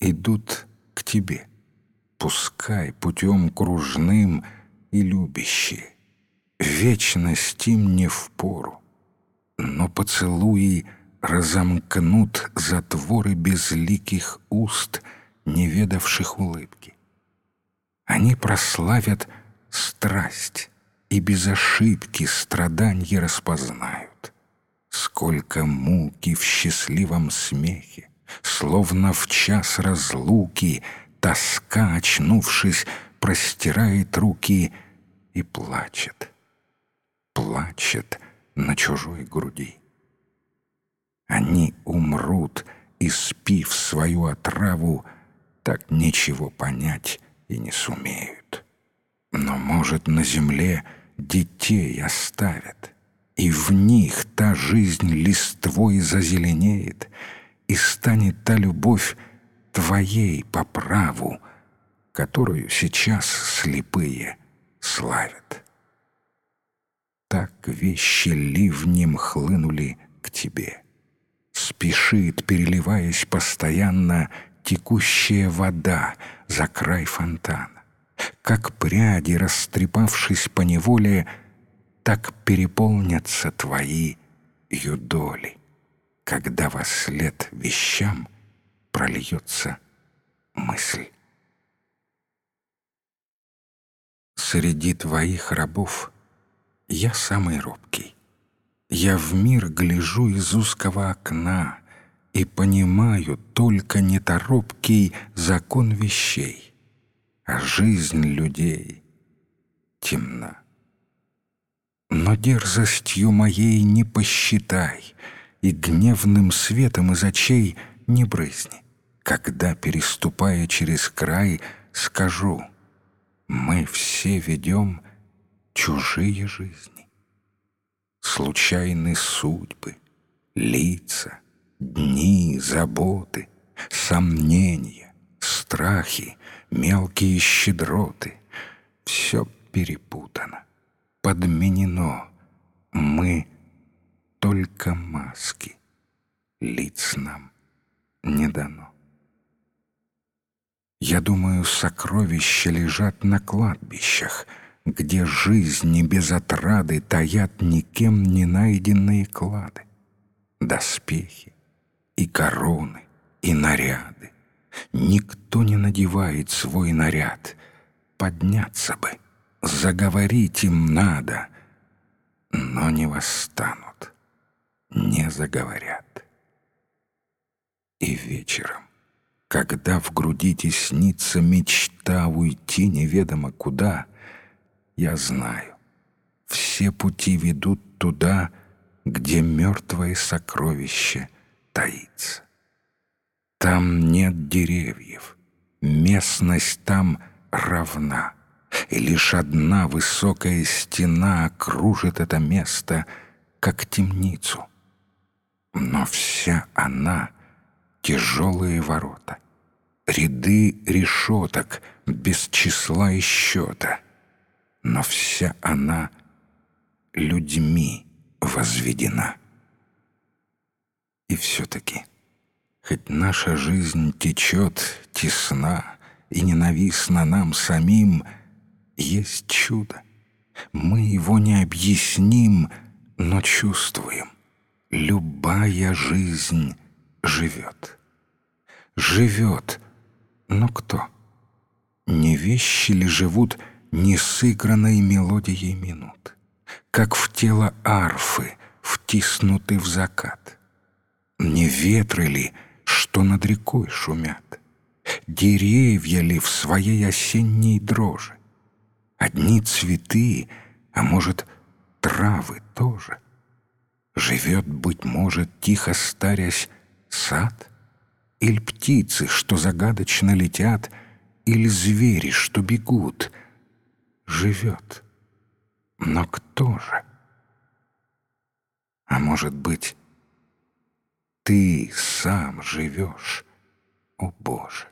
идут к тебе, пускай путем кружным и любящие. Вечность им не впору, но поцелуи разомкнут затворы безликих уст, не ведавших улыбки. Они прославят страсть и без ошибки страданье распознают. Сколько муки в счастливом смехе, Словно в час разлуки Тоска, очнувшись, простирает руки И плачет, плачет на чужой груди. Они умрут, испив свою отраву, Так ничего понять и не сумеют. Но, может, на земле детей оставят, И в них та жизнь листвой зазеленеет, И станет та любовь твоей по праву, Которую сейчас слепые славят. Так вещи ливнем хлынули к тебе. Спешит, переливаясь постоянно, Текущая вода за край фонтана как пряди, растрепавшись по неволе, так переполнятся твои юдоли, когда во след вещам прольется мысль. Среди твоих рабов я самый робкий. Я в мир гляжу из узкого окна и понимаю только неторопкий закон вещей а жизнь людей темна. Но дерзостью моей не посчитай, и гневным светом из очей не брызни. Когда, переступая через край, скажу, мы все ведем чужие жизни. Случайны судьбы, лица, дни, заботы, сомнения, страхи, мелкие щедроты. Все перепутано, подменено. Мы только маски, лиц нам не дано. Я думаю, сокровища лежат на кладбищах, где жизни без отрады таят никем не найденные клады, доспехи и короны, и наряды. Никто не надевает свой наряд. Подняться бы, заговорить им надо, но не восстанут, не заговорят. И вечером, когда в груди теснится мечта уйти неведомо куда, я знаю, все пути ведут туда, где мертвое сокровище таится. Там нет деревьев, местность там равна, и лишь одна высокая стена окружит это место, как темницу. Но вся она — тяжелые ворота, ряды решеток без числа и счета, но вся она людьми возведена. И все-таки — Хоть наша жизнь течет тесна и ненавистна нам самим, есть чудо. Мы его не объясним, но чувствуем. Любая жизнь живет. Живет, но кто? Не вещи ли живут несыгранной мелодией минут, как в тело арфы, втиснуты в закат? Не ветры ли — что над рекой шумят? Деревья ли в своей осенней дрожи? Одни цветы, а может, травы тоже? Живет, быть может, тихо старясь, сад? Или птицы, что загадочно летят, Или звери, что бегут? Живет. Но кто же? А может быть, ты сам живешь, о Боже.